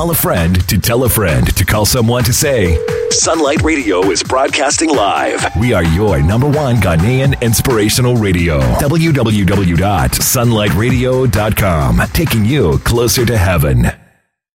call a friend to tell a friend to call someone to say, Sunlight Radio is broadcasting live. We are your number one Ghanaian inspirational radio. www.sunlightradio.com, taking you closer to heaven.